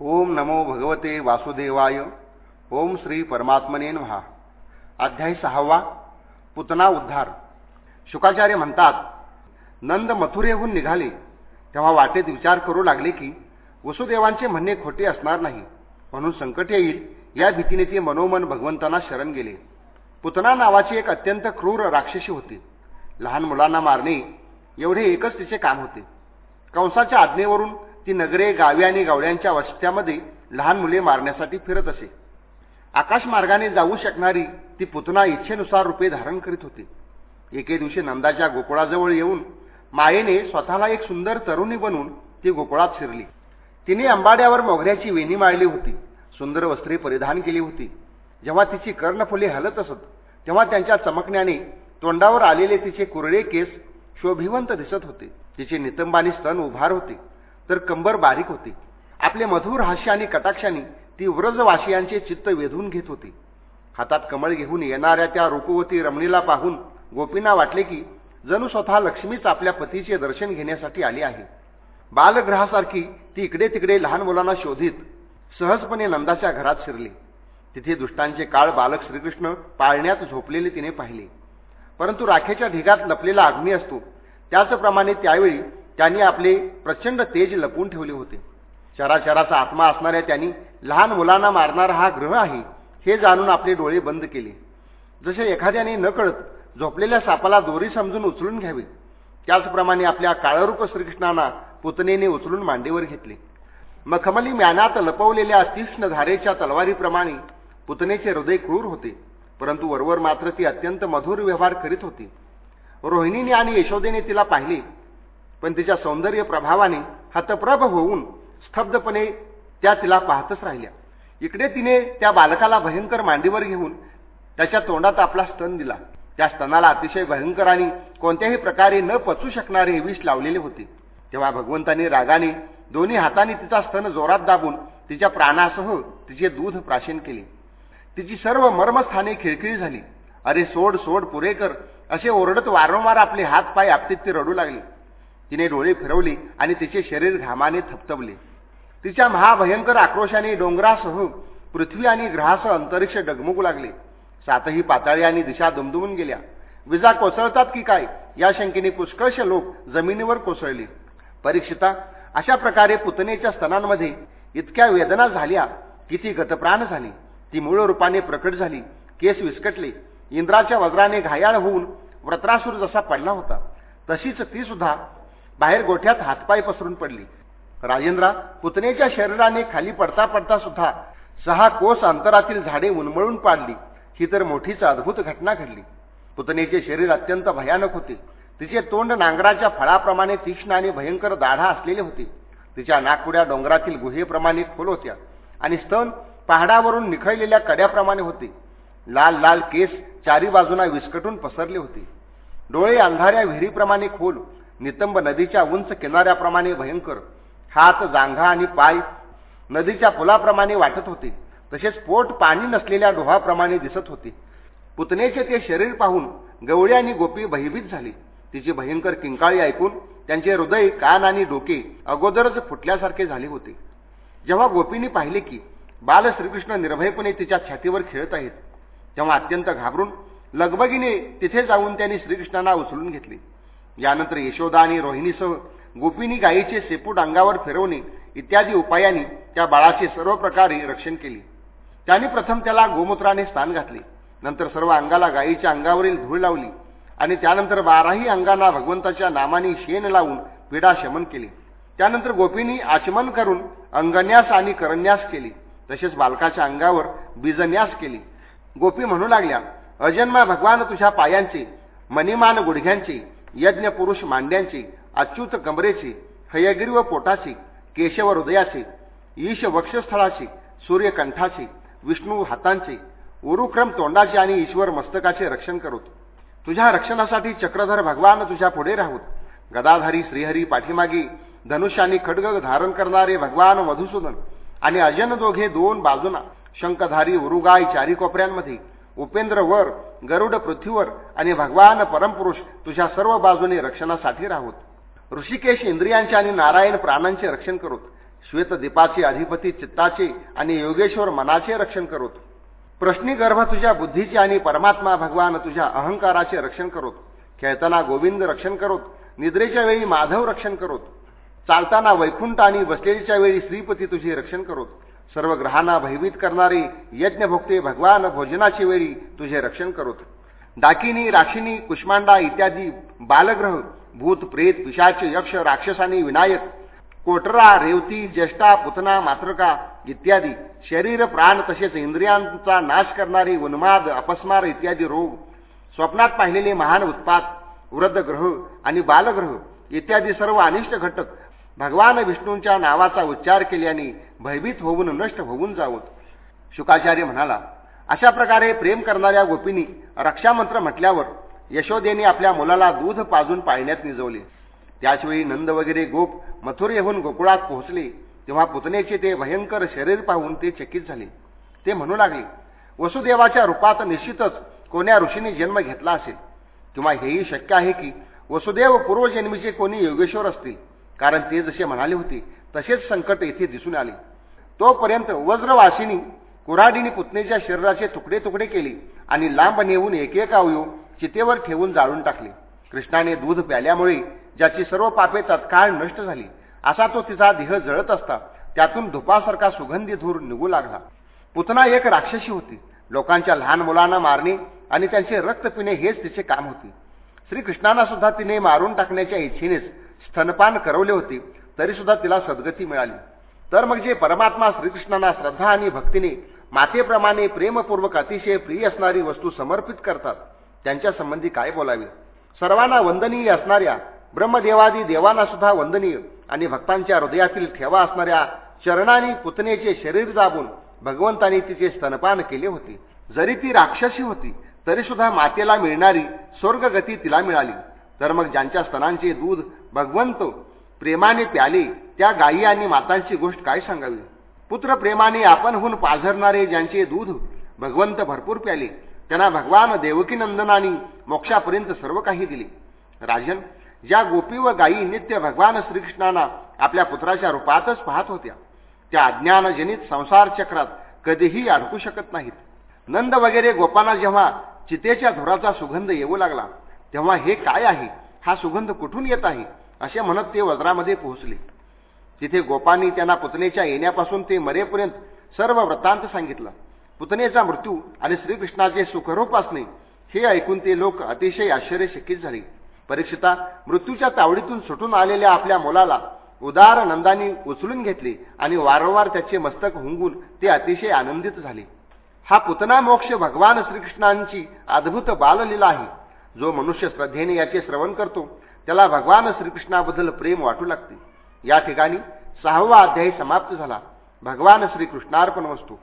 ओम नमो भगवते वासुदेवाय. ओम श्री परमात्मने व्हा अध्याय सहावा. पुतना उद्धार. शुकाचार्य म्हणतात नंद मथुरेहून निघाले तेव्हा वाटेत विचार करू लागले की वसुदेवांचे म्हणणे खोटे असणार नाही. म्हणून संकट येईल या भीतीने ते मनोमन भगवंतांना शरण गेले. पुतना नावाची एक अत्यंत क्रूर राक्षसी होती. लहान मुलांना मारणे एवढे एकच तिचे काम होते. कंसाच्या आज्ञेवरून ती नगरे गावे आणि गावड्यांच्या वस्त्यामध्ये लहान मुले मारण्यासाठी फिरत असे. आकाशमार्गाने जाऊ शकणारी ती पुतना इच्छेनुसार रूपे धारण करीत होती. एके दिवशी नंदाच्या गोकुळाजवळ येऊन मायेने स्वतःला एक सुंदर तरुणी बनवून ती गोकुळात शिरली. तिने अंबाड्यावर मोगऱ्याची वेणी माळली होती. सुंदर वस्त्रे परिधान केली होती. जेव्हा तिची कर्णफुले हलत असत तेव्हा त्यांच्या चमकण्याने तोंडावर आलेले तिचे कुरळे केस शोभिवंत दिसत होते. तिचे नितंबानी स्तन उभार होते. तर कंबर बारीक होती. आपले मधुर हास्य आणि कटाक्षाने ती व्रजवासियांचे चित्त वेधून घेत होती. हातात कमळ घेऊन येणाऱ्या त्या रूपवती रमणीला पाहून गोपींना वाटले की जणू स्वतः लक्ष्मीच आपल्या पतीचे दर्शन घेण्यासाठी आली आहे. बालग्रहासारखी ती इकडे तिकडे लहान मुलांना शोधित सहजपणे नंदाच्या घरात शिरली. तिथे दुष्टांचे काळ बालक श्रीकृष्ण पाळण्यात झोपलेले तिने पाहिले. परंतु राखेच्या ढिगात लपलेला अग्नी असतो. त्याचप्रमाणे त्यावेळी त्यांनी आपले प्रचंड तेज लपून ठेवले होते. चराचराचा आत्मा असणाऱ्या त्यांनी लहान मुलांना मारणारा हा ग्रह आहे हे जाणून आपले डोळे बंद केले. जसे एखाद्याने नकळत झोपलेल्या सापाला दोरी समजून उचलून घ्यावे त्याचप्रमाणे आपल्या काळरूप श्रीकृष्णांना पुतनेने उचलून मांडीवर घेतले. मखमली म्यानात लपवलेल्या तीक्ष्ण धारेच्या तलवारीप्रमाणे पुतनेचे हृदय क्रूर होते परंतु वरवर मात्र ती अत्यंत मधुर व्यवहार करीत होती. रोहिणीने आणि यशोदेने तिला पाहिले पण तिच्या सौंदर्य प्रभावाने हतप्रभ होऊन स्तब्धपणे त्या तिला पाहतच राहिल्या. इकडे तिने त्या बालकाला भयंकर मांडीवर घेऊन त्याच्या तोंडात आपला स्तन दिला. त्या स्तनाला अतिशय भयंकर आणि कोणत्याही प्रकारे न पचू शकणारे हे विष लावलेले होते. तेव्हा भगवंतानी रागाने दोन्ही हाताने तिचा स्तन जोरात दाबून तिच्या प्राणासह तिचे दूध प्राशन केले. तिची सर्व मर्मस्थाने खिळखिळी झाली. अरे सोड सोड पुरेकर असे ओरडत वारंवार आपले हात पाय आपतीत ती रडू लागले. तिने डोळे फिरवले आणि तिचे शरीर घामाने थपथपले. तिच्या महाभयंकर आक्रोशाने डोंगरासह पृथ्वी आणि ग्रहासह अंतरिक्ष डगमगू लागले. सातही पाताळी आणि दिशा दुमदुमून गेल्या. विजा कोसळतात की काय? या शंकेने पुष्कळशे लोक जमिनीवर कोसळले. परीक्षिता अशा प्रकारे पुतनेच्या स्तनांमध्ये इतक्या वेदना झाल्या की ती गतप्राण झाली. ती मूळ रूपाने प्रकट झाली. केस विस्कटले. इंद्राच्या वज्राने घायाळ होऊन व्रत्रासूर जसा पडला होता तशीच ती सुद्धा बाहेर गोठ्यात हातपाय पसरून पडली. राजेंद्रा पुतनेच्या शरीराने खाली पडता पडता सुद्धा सहा कोस अंतरातील झाडे उन्मळून पाडली. ही तर मोठीच अद्भुत घटना घडली. पुतनेचे शरीर अत्यंत भयानक होते. तिचे तोंड नांगराच्या फळाप्रमाणे तीक्ष्ण आणि भयंकर दाढा असलेले होते. तिच्या नागपुड्या डोंगरातील गुहेप्रमाणे खोल होत्या आणि स्तन पहाडावरून निखळलेल्या कड्याप्रमाणे होते. लाल लाल केस चारी बाजूना विस्कटून पसरले होते. डोळे अंधाऱ्या विहिरीप्रमाणे खोल नितंब नदीच्या उंच किनाऱ्याप्रमाणे भयंकर. हात जांघा आणि पाय नदीच्या पुलाप्रमाणे वाटत होते. तसेच पोट पाणी नसलेल्या डोहाप्रमाणे दिसत होते. पुतनेचे ते शरीर पाहून गवळी आणि गोपी भयभीत झाली. तिची भयंकर किंकाळी ऐकून त्यांचे हृदय कान आणि डोके अगोदरच फुटल्यासारखे झाले होते. जेव्हा गोपींनी पाहिले की बाल श्रीकृष्ण निर्भयपणे तिच्या छातीवर खेळत आहेत तेव्हा अत्यंत घाबरून लगबगीने तिथे जाऊन त्यांनी श्रीकृष्णांना उचलून घेतले. यानंतर यशोदा आणि रोहिणीसह गोपींनी गायीचे सेपूट अंगावर फिरवणे इत्यादी उपायांनी त्या बाळाचे सर्व प्रकारे रक्षण केले. त्यांनी प्रथम त्याला गोमूत्राने स्नान घातले. नंतर सर्व अंगाला गायीच्या अंगावरील धूळ लावली आणि त्यानंतर बाराही अंगांना भगवंताच्या नामाने शेण लावून पिढा शमन केले. त्यानंतर गोपींनी आचमन करून अंगन्यास आणि करन्यास केली. तसेच बालकाच्या अंगावर बीजन्यास केली. गोपी म्हणू लागल्या अजन्मा भगवान तुझ्या पायांचे मनिमान गुडघ्यांचे यज्ञ पुरुष मांड्यांचे अच्युत कमरेचे हयगिरी पोटाची केशव हृदयाची ईश वक्षस्थळाची सूर्यकंठाचे विष्णू हातांचे उरुक्रम तोंडाचे आणि ईश्वर मस्तकाचे रक्षण करूत. तुझ्या रक्षणासाठी चक्रधर भगवान तुझ्या पुढे राहूत. गदाधारी श्रीहरी पाठीमागे धनुष्यानी खडग धारण करणारे भगवान मधुसूदन आणि अजन दोघे दोन बाजूना शंखधारी उरुगाय चारी कोपऱ्यांमध्ये उपेंद्र वर गरुड पृथ्वीवर आणि भगवान परमपुरुष तुझ्या सर्व बाजूने रक्षणासाठी राहोत. ऋषिकेश इंद्रियांचे आणि नारायण प्राणांचे रक्षण करोत. श्वेतदीपाचे अधिपती चित्ताचे आणि योगेश्वर मनाचे रक्षण करोत. प्रश्नी गर्भ तुझ्या बुद्धीचे आणि परमात्मा भगवान तुझ्या अहंकाराचे रक्षण करोत. खेळताना गोविंद रक्षण करोत. निद्रेच्या वेळी माधव रक्षण करोत. चालताना वैकुंठ आणि बसलेलीच्या वेळी श्रीपती तुझे रक्षण करोत. सर्व ग्रहांना भयभीत करणारे यज्ञभोक्ते भगवान भोजनाची वेळी तुझे रक्षण करोत. डाकिनी राशिनी कुष्मांडा इत्यादी बालग्रह भूत प्रेत पिशाच यक्ष राक्षसानी विनायक कोटरा रेवती ज्येष्ठा पुतना मात्रका इत्यादी शरीर प्राण तसेच इंद्रियांचा नाश करणारी उन्माद अपस्मार इत्यादी रोग स्वप्नात पाहिलेले महान उत्पात वृद्ध ग्रह आणि बालग्रह इत्यादी सर्व अनिष्ट घटक भगवान विष्णूंच्या नावाचा उच्चार केल्याने भयभीत होऊन नष्ट होऊन जावत शुकाचार्य म्हणाला अशा प्रकारे प्रेम करणाऱ्या गोपींनी रक्षामंत्र म्हटल्यावर यशोदेने आपल्या मुलाला दूध पाजून पाळण्यात निजवले. त्याचवेळी नंद वगैरे गोप मथुरेहून गोकुळात पोहोचले. तेव्हा पुतनेचे ते भयंकर शरीर पाहून ते चकित झाले. ते म्हणू लागले वसुदेवाच्या रूपात निश्चितच कोण्या ऋषीने जन्म घेतला असेल. किंवा हेही शक्य आहे की वसुदेव पूर्वजन्मीचे कोणी योगेश्वर असतील. कारण ते जसे म्हणाले होते तसेच संकट येथे दिसून आले. तोपर्यंत वज्रवासिनी कुऱ्हाडीने पुतणेच्या शरीराचे तुकडे तुकडे केले आणि लांब नेऊन एकेक अवयव चितेवर ठेवून जाळून टाकले. कृष्णाने दूध प्याल्यामुळे ज्याची सर्व पापे तत्काळ नष्ट झाली असा तो तिचा देह जळत असता त्यातून धुपासारखा सुगंधी धूर निघू लागला. पुतना एक राक्षसी होती. लोकांच्या लहान मुलांना मारणे आणि त्यांचे रक्त पिणे हेच तिचे काम होते. श्रीकृष्णांना सुद्धा तिने मारून टाकण्याच्या इच्छेनेच स्तनपान करवले होते तरीसुद्धा तिला सद्गती मिळाली. तर मग जे परमात्मा श्रीकृष्णांना श्रद्धा आणि भक्तीने मातेप्रमाणे प्रेमपूर्वक अतिशय प्रिय असणारी वस्तू समर्पित करतात त्यांच्या संबंधी काय बोलावे? सर्वांना वंदनीय असणाऱ्या ब्रह्मदेवादी देवांना सुद्धा वंदनीय आणि भक्तांच्या हृदयातील ठेवा असणाऱ्या चरणाने पुतनेचे शरीर दाबून भगवंतानी तिचे स्तनपान केले होते. जरी ती राक्षसी होती तरीसुद्धा मातेला मिळणारी स्वर्गगती तिला मिळाली. तर मग ज्यांच्या स्तनांचे दूध भगवंत प्रेमाने प्याले त्या गायी आणि मातांची गोष्ट काय सांगावी? पुत्र प्रेमाने आपणहून पाझरणारे ज्यांचे दूध भगवंत भरपूर प्याले त्यांना भगवान देवकीनंदनानी मोक्षापर्यंत सर्व काही दिले. राजन ज्या गोपी व गायी नित्य भगवान श्रीकृष्णांना आपल्या पुत्राच्या रूपातच पाहत होत्या त्या अज्ञानजनित संसार चक्रात कधीही अडकू शकत नाहीत. नंद वगैरे गोपांना जेव्हा चितेच्या धुराचा सुगंध येऊ लागला तेव्हा हे काय आहे? हा सुगंध कुठून येत आहे? असे म्हणत ते वज्रामध्ये पोहोचले. तिथे गोपांनी त्यांना पुतनेच्या येण्यापासून ते मरेपर्यंत सर्व वृत्तांत सांगितलं. पुतनेचा मृत्यू आणि श्रीकृष्णाचे सुखरूप असणे हे ऐकून ते लोक अतिशय आश्चर्यचकित झाले. परीक्षिता मृत्यूच्या तावडीतून सुटून आलेल्या आपल्या मुलाला उदार नंदानी उचलून घेतले आणि वारंवार त्याचे मस्तक हुंगून ते अतिशय आनंदित झाले. हा पुतना मोक्ष भगवान श्रीकृष्णांची अद्भुत बाललीला आहे. जो मनुष्य श्रद्धेने याचे श्रवण करतो त्याला भगवान श्रीकृष्णाबद्दल प्रेम वाटू लागते. या ठिकाणी सहावा अध्यायी समाप्त झाला. भगवान श्रीकृष्णार्पण वस्तू.